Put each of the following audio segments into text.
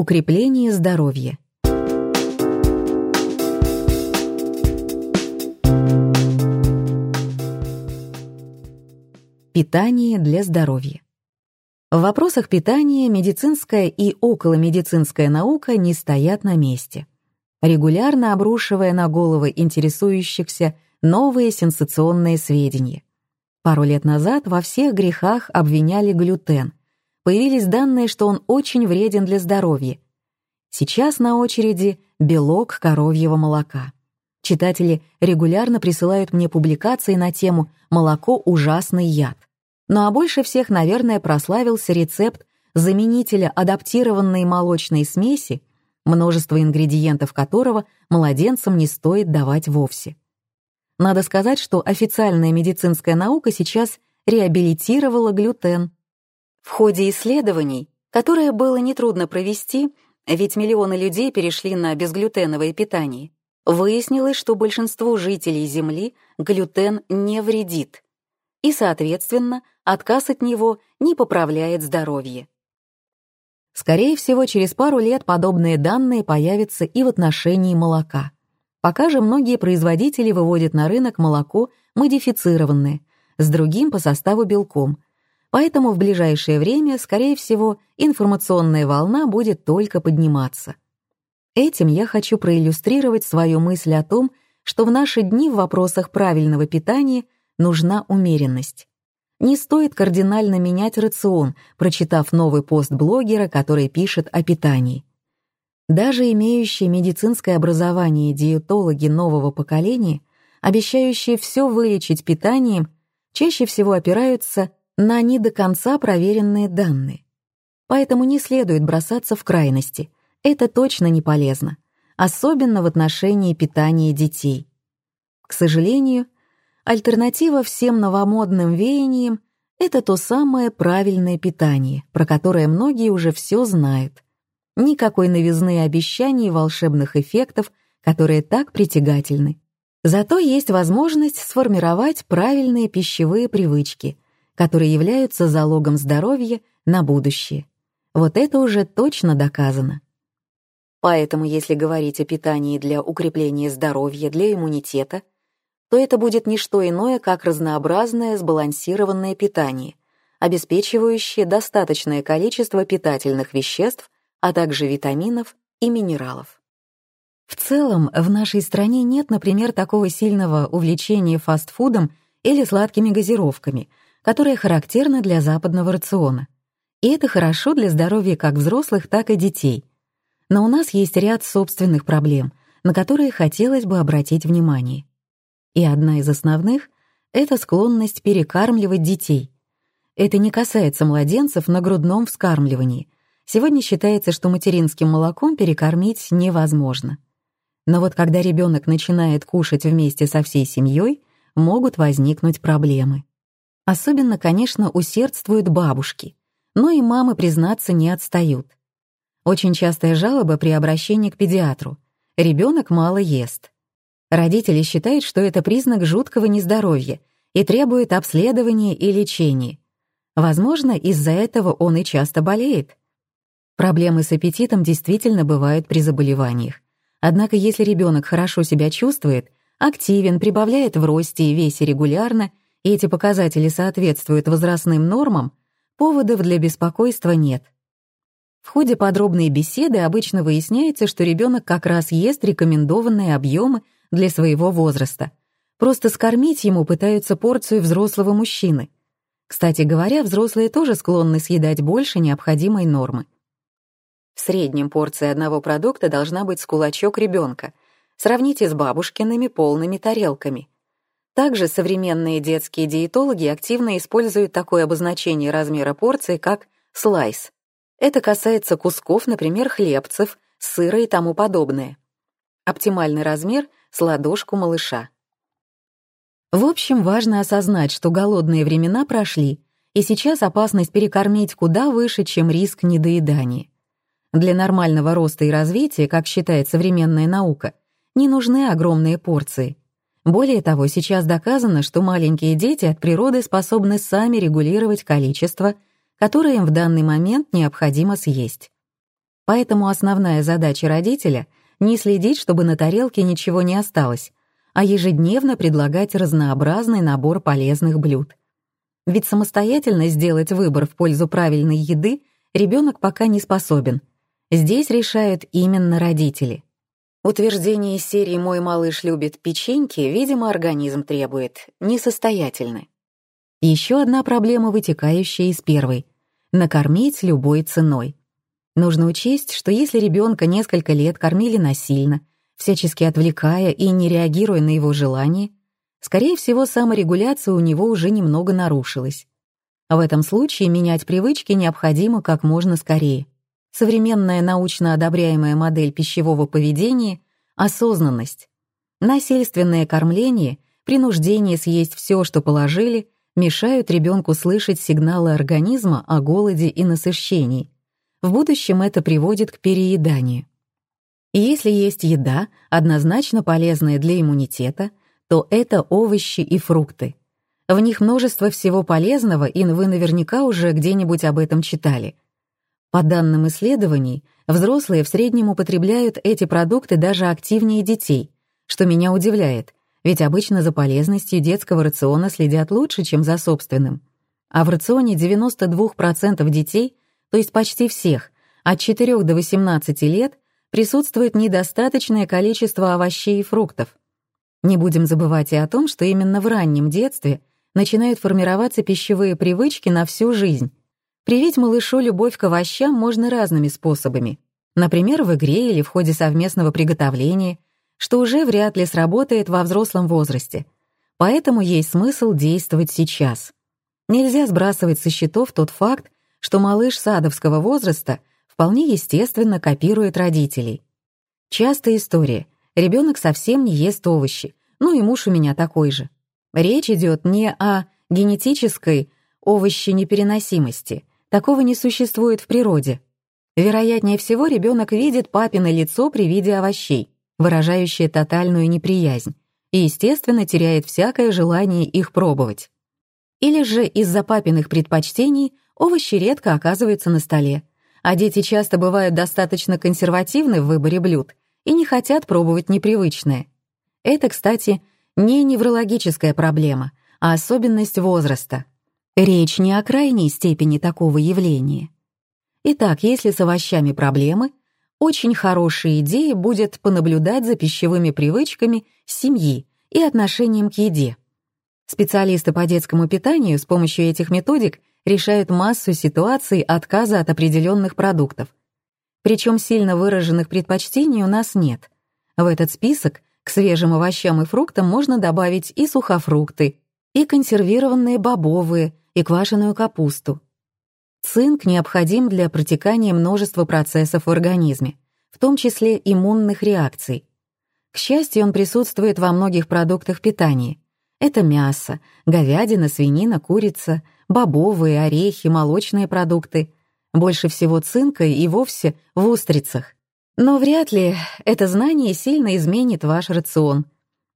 Укрепление здоровья. Питание для здоровья. В вопросах питания медицинская и околомедицинская наука не стоят на месте, регулярно обрушивая на головы интересующихся новые сенсационные сведения. Пару лет назад во всех грехах обвиняли глютен. Появились данные, что он очень вреден для здоровья. Сейчас на очереди белок коровьего молока. Читатели регулярно присылают мне публикации на тему «Молоко – ужасный яд». Ну а больше всех, наверное, прославился рецепт заменителя адаптированной молочной смеси, множество ингредиентов которого младенцам не стоит давать вовсе. Надо сказать, что официальная медицинская наука сейчас реабилитировала глютен. В ходе исследований, которое было нетрудно провести, ведь миллионы людей перешли на безглютеновое питание, выяснилось, что большинству жителей Земли глютен не вредит, и, соответственно, отказ от него не поправляет здоровье. Скорее всего, через пару лет подобные данные появятся и в отношении молока. Пока же многие производители выводят на рынок молоко модифицированное, с другим по составу белком, поэтому в ближайшее время, скорее всего, информационная волна будет только подниматься. Этим я хочу проиллюстрировать свою мысль о том, что в наши дни в вопросах правильного питания нужна умеренность. Не стоит кардинально менять рацион, прочитав новый пост блогера, который пишет о питании. Даже имеющие медицинское образование диетологи нового поколения, обещающие все вылечить питанием, чаще всего опираются на не до конца проверенные данные. Поэтому не следует бросаться в крайности. Это точно не полезно, особенно в отношении питания детей. К сожалению, Альтернатива всем новомодным веяниям — это то самое правильное питание, про которое многие уже все знают. Никакой новизны обещаний и волшебных эффектов, которые так притягательны. Зато есть возможность сформировать правильные пищевые привычки, которые являются залогом здоровья на будущее. Вот это уже точно доказано. Поэтому, если говорить о питании для укрепления здоровья, для иммунитета — то это будет не что иное, как разнообразное сбалансированное питание, обеспечивающее достаточное количество питательных веществ, а также витаминов и минералов. В целом, в нашей стране нет, например, такого сильного увлечения фастфудом или сладкими газировками, которое характерно для западного рациона. И это хорошо для здоровья как взрослых, так и детей. Но у нас есть ряд собственных проблем, на которые хотелось бы обратить внимание. И одна из основных — это склонность перекармливать детей. Это не касается младенцев на грудном вскармливании. Сегодня считается, что материнским молоком перекормить невозможно. Но вот когда ребенок начинает кушать вместе со всей семьей, могут возникнуть проблемы. Особенно, конечно, усердствуют бабушки, но и мамы, признаться, не отстают. Очень частая жалоба при обращении к педиатру. Ребенок мало ест. Родители считают, что это признак жуткого нездоровья и требует обследования и лечения. Возможно, из-за этого он и часто болеет. Проблемы с аппетитом действительно бывают при заболеваниях. Однако если ребенок хорошо себя чувствует, активен, прибавляет в росте и весе регулярно, эти показатели соответствуют возрастным нормам, поводов для беспокойства нет. В ходе подробной беседы обычно выясняется, что ребенок как раз ест рекомендованные объемы для своего возраста. Просто скормить ему пытаются порцию взрослого мужчины. Кстати говоря, взрослые тоже склонны съедать больше необходимой нормы. В среднем порция одного продукта должна быть с кулачок ребенка. Сравните с бабушкиными полными тарелками. Также современные детские диетологи активно используют такое обозначение размера порции, как слайс. Это касается кусков, например, хлебцев, сыра и тому подобное. Оптимальный размер с ладошку малыша. В общем, важно осознать, что голодные времена прошли, и сейчас опасность перекормить куда выше, чем риск недоедания. Для нормального роста и развития, как считает современная наука, не нужны огромные порции. Более того, сейчас доказано, что маленькие дети от природы способны сами регулировать количество, которое им в данный момент необходимо съесть. Поэтому основная задача родителя — не следить, чтобы на тарелке ничего не осталось, а ежедневно предлагать разнообразный набор полезных блюд. Ведь самостоятельно сделать выбор в пользу правильной еды ребенок пока не способен. Здесь решают именно родители. Утверждение из серии «Мой малыш любит печеньки», видимо, организм требует, несостоятельны. Еще одна проблема, вытекающая из первой — накормить любой ценой. Нужно учесть, что если ребенка несколько лет кормили насильно, всячески отвлекая и не реагируя на его желания, скорее всего, саморегуляция у него уже немного нарушилась. В этом случае менять привычки необходимо как можно скорее. Современная научно одобряемая модель пищевого поведения — осознанность. Насильственное кормление, принуждение съесть все, что положили, мешают ребенку слышать сигналы организма о голоде и насыщении. В будущем это приводит к перееданию. И если есть еда, однозначно полезная для иммунитета, то это овощи и фрукты. В них множество всего полезного, и вы наверняка уже где-нибудь об этом читали. По данным исследований, взрослые в среднем употребляют эти продукты даже активнее детей, что меня удивляет, ведь обычно за полезностью детского рациона следят лучше, чем за собственным. А в рационе 92% детей, то есть почти всех, от 4 до 18 лет, присутствует недостаточное количество овощей и фруктов. Не будем забывать и о том, что именно в раннем детстве начинают формироваться пищевые привычки на всю жизнь. Привить малышу любовь к овощам можно разными способами. Например, в игре или в ходе совместного приготовления, что уже вряд ли сработает во взрослом возрасте. Поэтому есть смысл действовать сейчас. Нельзя сбрасывать со счетов тот факт, что малыш садовского возраста вполне естественно копирует родителей. Частая история. Ребенок совсем не ест овощи, ну и муж у меня такой же. Речь идет не о генетической овощенепереносимости. Такого не существует в природе. Вероятнее всего, ребенок видит папино лицо при виде овощей, выражающее тотальную неприязнь, и, естественно, теряет всякое желание их пробовать. Или же из-за папиных предпочтений овощи редко оказываются на столе, а дети часто бывают достаточно консервативны в выборе блюд и не хотят пробовать непривычное. Это, кстати, не неврологическая проблема, а особенность возраста. Речь не о крайней степени такого явления. Итак, если с овощами проблемы, очень хорошей идеей будет понаблюдать за пищевыми привычками семьи и отношением к еде. Специалисты по детскому питанию с помощью этих методик решают массу ситуаций отказа от определенных продуктов. Причем сильно выраженных предпочтений у нас нет. В этот список к свежим овощам и фруктам можно добавить и сухофрукты, и консервированные бобовые, и квашеную капусту. Цинк необходим для протекания множества процессов в организме, в том числе иммунных реакций. К счастью, он присутствует во многих продуктах питания. Это мясо, говядина, свинина, курица — бобовые, орехи, молочные продукты. Больше всего цинка и вовсе в устрицах. Но вряд ли это знание сильно изменит ваш рацион.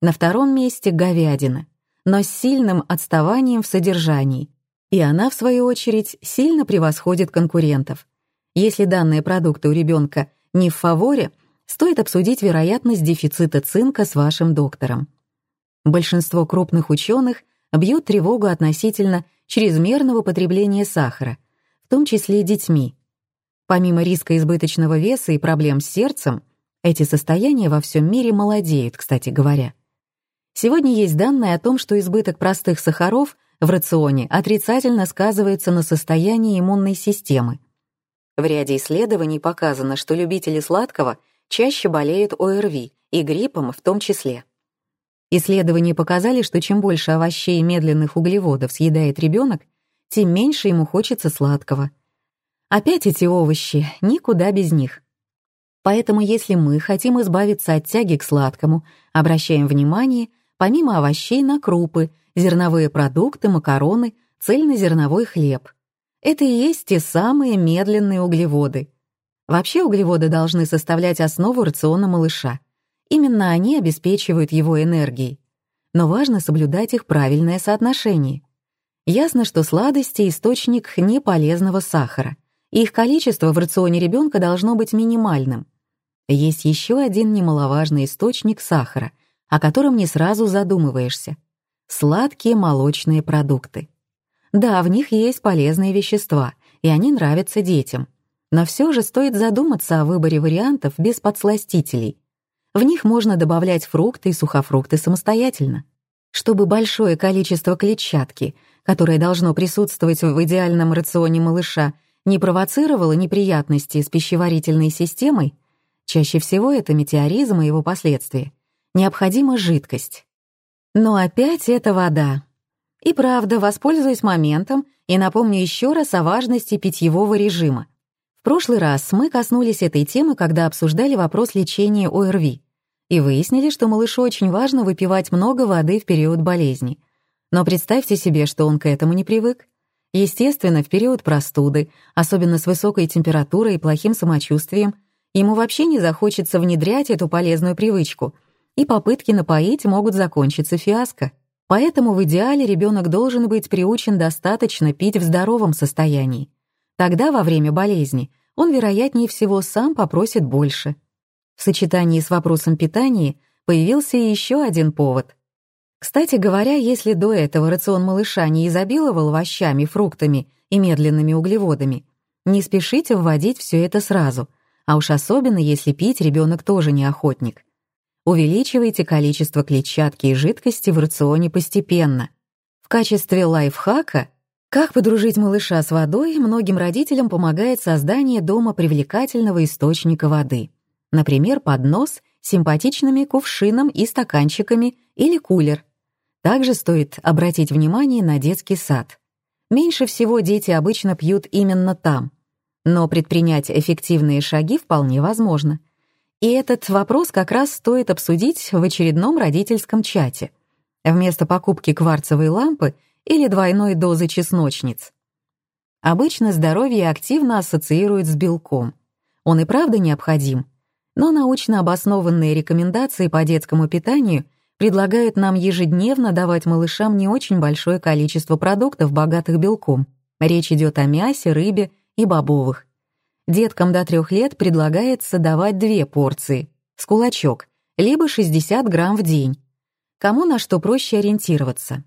На втором месте говядина, но с сильным отставанием в содержании. И она, в свою очередь, сильно превосходит конкурентов. Если данные продукты у ребенка не в фаворе, стоит обсудить вероятность дефицита цинка с вашим доктором. Большинство крупных ученых бьют тревогу относительно чрезмерного потребления сахара, в том числе и детьми. Помимо риска избыточного веса и проблем с сердцем, эти состояния во всем мире молодеют, кстати говоря. Сегодня есть данные о том, что избыток простых сахаров в рационе отрицательно сказывается на состоянии иммунной системы. В ряде исследований показано, что любители сладкого чаще болеют ОРВИ и гриппом в том числе. Исследования показали, что чем больше овощей и медленных углеводов съедает ребенок, тем меньше ему хочется сладкого. Опять эти овощи, никуда без них. Поэтому если мы хотим избавиться от тяги к сладкому, обращаем внимание, помимо овощей, на крупы, зерновые продукты, макароны, цельнозерновой хлеб. Это и есть те самые медленные углеводы. Вообще углеводы должны составлять основу рациона малыша — Именно они обеспечивают его энергией. Но важно соблюдать их правильное соотношение. Ясно, что сладости — источник неполезного сахара, и их количество в рационе ребенка должно быть минимальным. Есть еще один немаловажный источник сахара, о котором не сразу задумываешься — сладкие молочные продукты. Да, в них есть полезные вещества, и они нравятся детям. Но все же стоит задуматься о выборе вариантов без подсластителей. В них можно добавлять фрукты и сухофрукты самостоятельно. Чтобы большое количество клетчатки, которое должно присутствовать в идеальном рационе малыша, не провоцировало неприятности с пищеварительной системой, чаще всего это метеоризм и его последствия, необходима жидкость. Но опять это вода. И правда, воспользуюсь моментом и напомню еще раз о важности питьевого режима. В прошлый раз мы коснулись этой темы, когда обсуждали вопрос лечения ОРВИ, и выяснили, что малышу очень важно выпивать много воды в период болезни. Но представьте себе, что он к этому не привык. Естественно, в период простуды, особенно с высокой температурой и плохим самочувствием, ему вообще не захочется внедрять эту полезную привычку, и попытки напоить могут закончиться фиаско. Поэтому в идеале ребенок должен быть приучен достаточно пить в здоровом состоянии. Тогда, во время болезни, он, вероятнее всего, сам попросит больше. В сочетании с вопросом питания появился еще один повод. Кстати говоря, если до этого рацион малыша не изобиловал овощами, фруктами и медленными углеводами, не спешите вводить все это сразу, а уж особенно если пить ребенок тоже не охотник. Увеличивайте количество клетчатки и жидкости в рационе постепенно. В качестве лайфхака как подружить малыша с водой многим родителям помогает создание дома привлекательного источника воды. Например, поднос с симпатичными кувшином и стаканчиками или кулер. Также стоит обратить внимание на детский сад. Меньше всего дети обычно пьют именно там, но предпринять эффективные шаги вполне возможно — и этот вопрос как раз стоит обсудить в очередном родительском чате, вместо покупки кварцевой лампы или двойной дозы чесночниц. Обычно здоровье активно ассоциируют с белком. Он и правда необходим, но научно обоснованные рекомендации по детскому питанию предлагают нам ежедневно давать малышам не очень большое количество продуктов, богатых белком. Речь идет о мясе, рыбе и бобовых. Деткам до трех лет предлагается давать две порции, с кулачок, либо 60 грамм в день. Кому на что проще ориентироваться.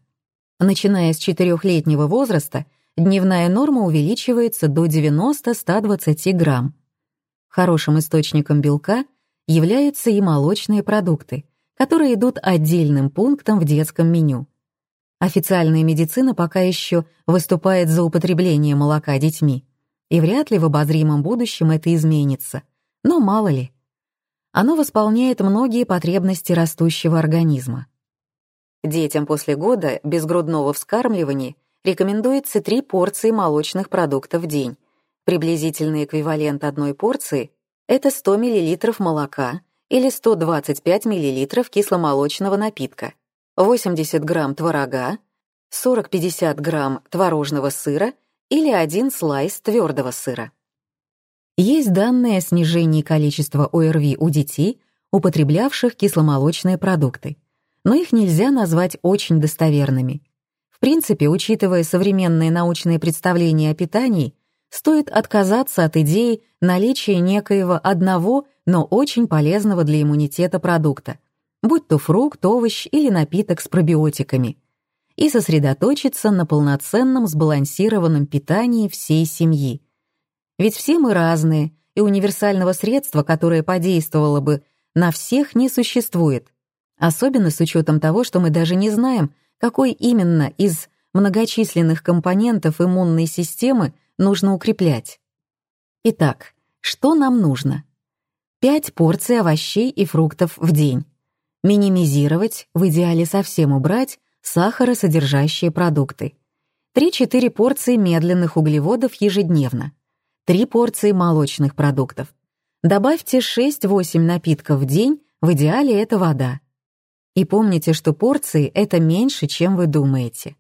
Начиная с четырехлетнего возраста, дневная норма увеличивается до 90-120 грамм. Хорошим источником белка являются и молочные продукты, которые идут отдельным пунктом в детском меню. Официальная медицина пока еще выступает за употребление молока детьми, и вряд ли в обозримом будущем это изменится. Но мало ли. Оно восполняет многие потребности растущего организма. Детям после года без грудного вскармливания рекомендуется три порции молочных продуктов в день. Приблизительный эквивалент одной порции — это 100 мл молока или 125 мл кисломолочного напитка, 80 грамм творога, 40-50 грамм творожного сыра или один слайс твердого сыра. Есть данные о снижении количества ОРВИ у детей, употреблявших кисломолочные продукты, но их нельзя назвать очень достоверными. В принципе, учитывая современные научные представления о питании, стоит отказаться от идеи наличия некоего одного, но очень полезного для иммунитета продукта, будь то фрукт, овощ или напиток с пробиотиками – и сосредоточиться на полноценном сбалансированном питании всей семьи. Ведь все мы разные, и универсального средства, которое подействовало бы на всех, не существует. Особенно с учетом того, что мы даже не знаем, какой именно из многочисленных компонентов иммунной системы нужно укреплять. Итак, что нам нужно? 5 порций овощей и фруктов в день. Минимизировать, в идеале совсем убрать, сахаросодержащие продукты, 3-4 порции медленных углеводов ежедневно, 3 порции молочных продуктов. Добавьте 6-8 напитков в день, в идеале это вода. И помните, что порции — это меньше, чем вы думаете.